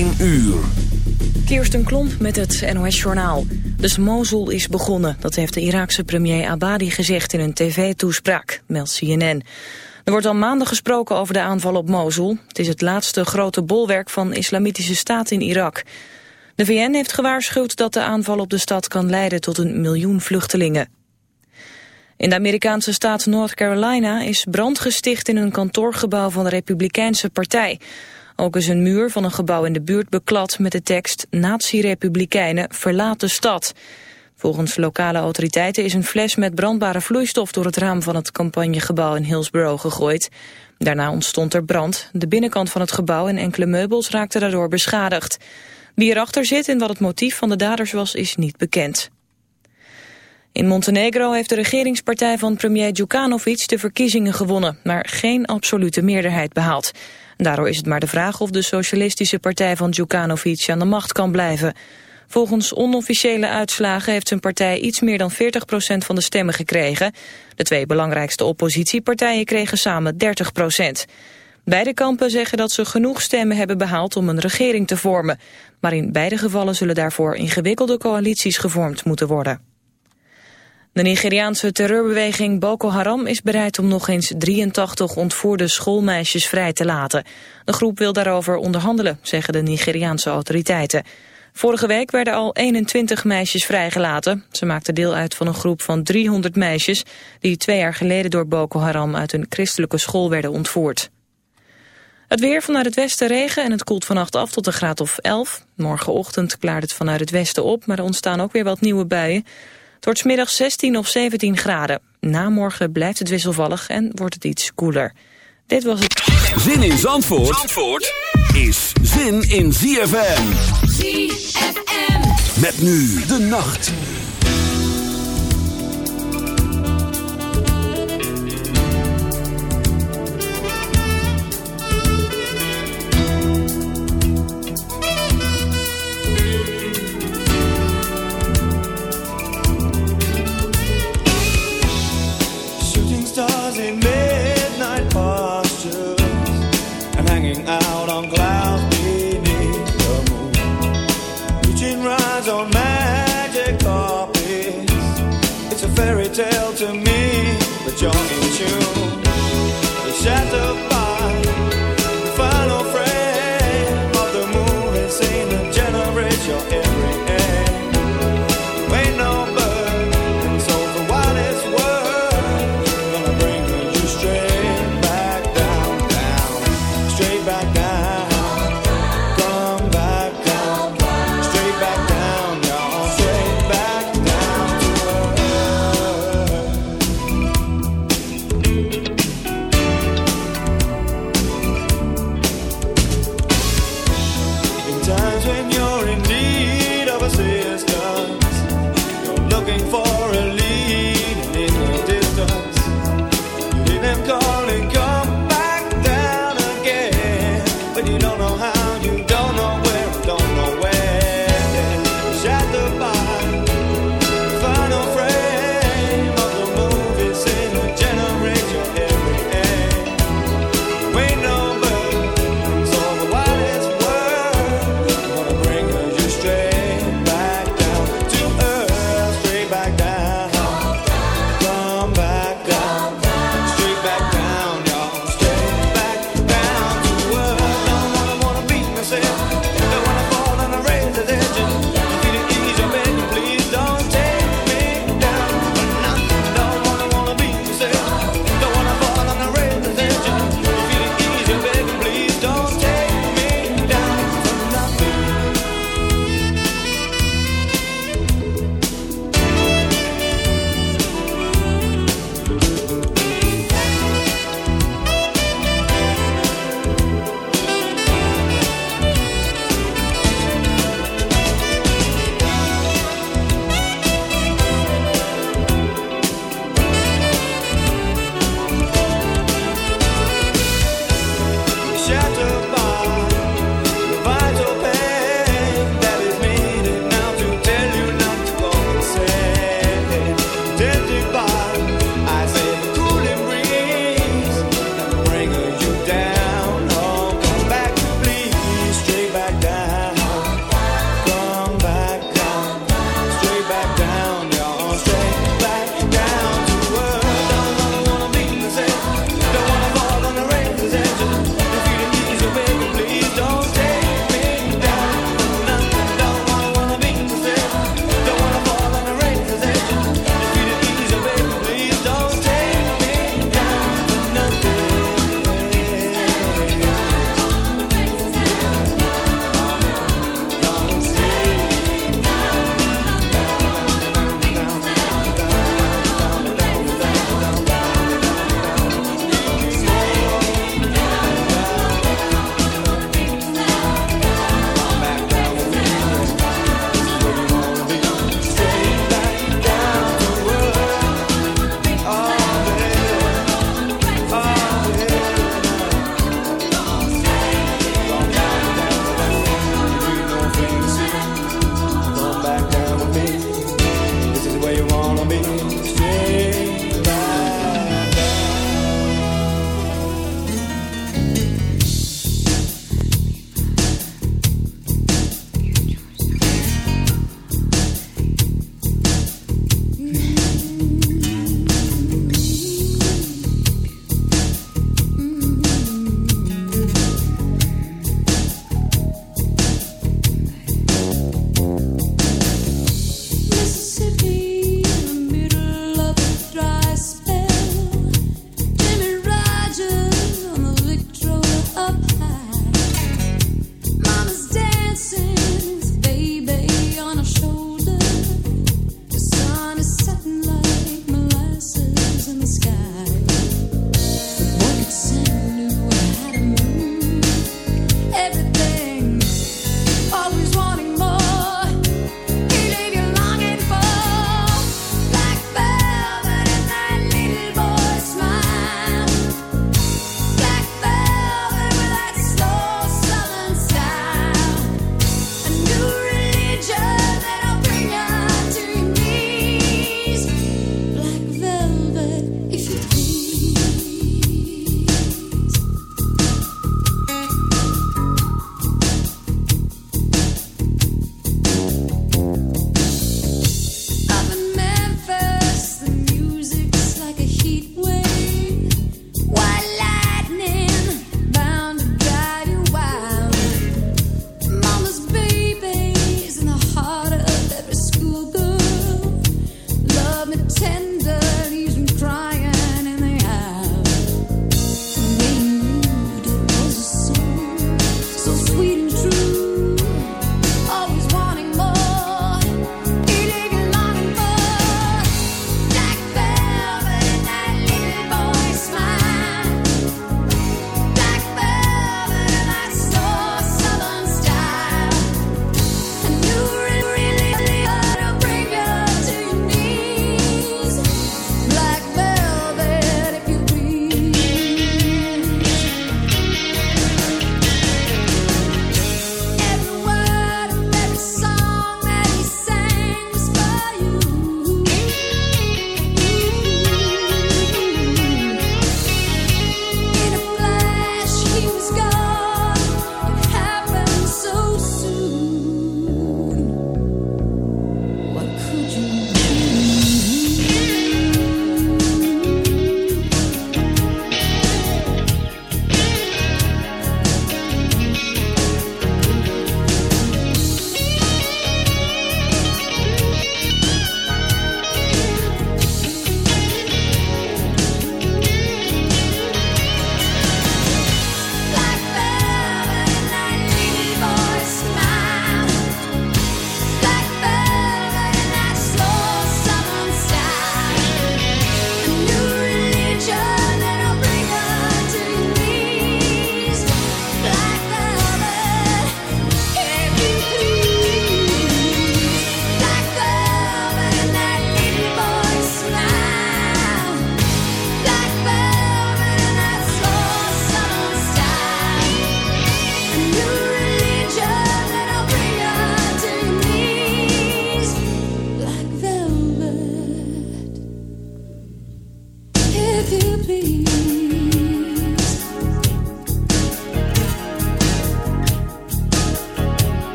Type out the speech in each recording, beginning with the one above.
1 uur. Klomp met het NOS-journaal. Dus Mosul is begonnen, dat heeft de Iraakse premier Abadi gezegd in een tv-toespraak, meldt CNN. Er wordt al maanden gesproken over de aanval op Mosul. Het is het laatste grote bolwerk van islamitische staat in Irak. De VN heeft gewaarschuwd dat de aanval op de stad kan leiden tot een miljoen vluchtelingen. In de Amerikaanse staat North Carolina is brand gesticht in een kantoorgebouw van de Republikeinse Partij. Ook is een muur van een gebouw in de buurt beklad met de tekst Nazi-Republikeinen verlaat de stad. Volgens lokale autoriteiten is een fles met brandbare vloeistof door het raam van het campagnegebouw in Hillsborough gegooid. Daarna ontstond er brand. De binnenkant van het gebouw en enkele meubels raakten daardoor beschadigd. Wie erachter zit en wat het motief van de daders was, is niet bekend. In Montenegro heeft de regeringspartij van premier Djukanovic de verkiezingen gewonnen, maar geen absolute meerderheid behaald. Daardoor is het maar de vraag of de socialistische partij van Djukanovic aan de macht kan blijven. Volgens onofficiële uitslagen heeft zijn partij iets meer dan 40% van de stemmen gekregen. De twee belangrijkste oppositiepartijen kregen samen 30%. Beide kampen zeggen dat ze genoeg stemmen hebben behaald om een regering te vormen. Maar in beide gevallen zullen daarvoor ingewikkelde coalities gevormd moeten worden. De Nigeriaanse terreurbeweging Boko Haram is bereid om nog eens 83 ontvoerde schoolmeisjes vrij te laten. De groep wil daarover onderhandelen, zeggen de Nigeriaanse autoriteiten. Vorige week werden al 21 meisjes vrijgelaten. Ze maakten deel uit van een groep van 300 meisjes... die twee jaar geleden door Boko Haram uit een christelijke school werden ontvoerd. Het weer vanuit het westen regen en het koelt vannacht af tot een graad of 11. Morgenochtend klaart het vanuit het westen op, maar er ontstaan ook weer wat nieuwe buien. Het wordt smiddag 16 of 17 graden. Na morgen blijft het wisselvallig en wordt het iets koeler. Dit was het... Zin in Zandvoort, Zandvoort is zin in ZFM. ZFM. Met nu de nacht. joy.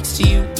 next to you.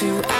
to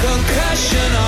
concussion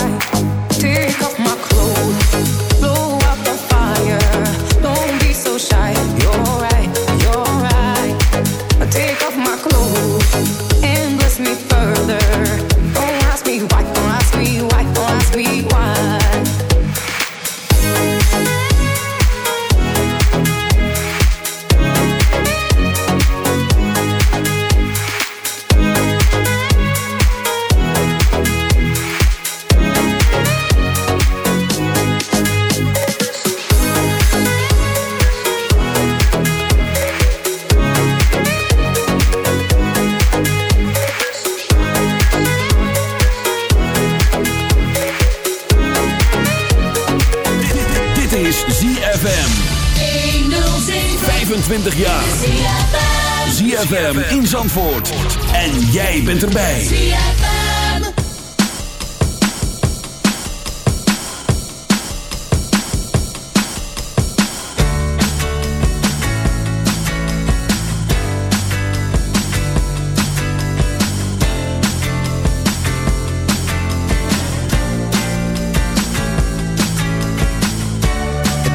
Zandvoort. En jij bent erbij.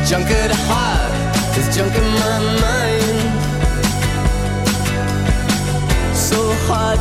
Junker heart is junker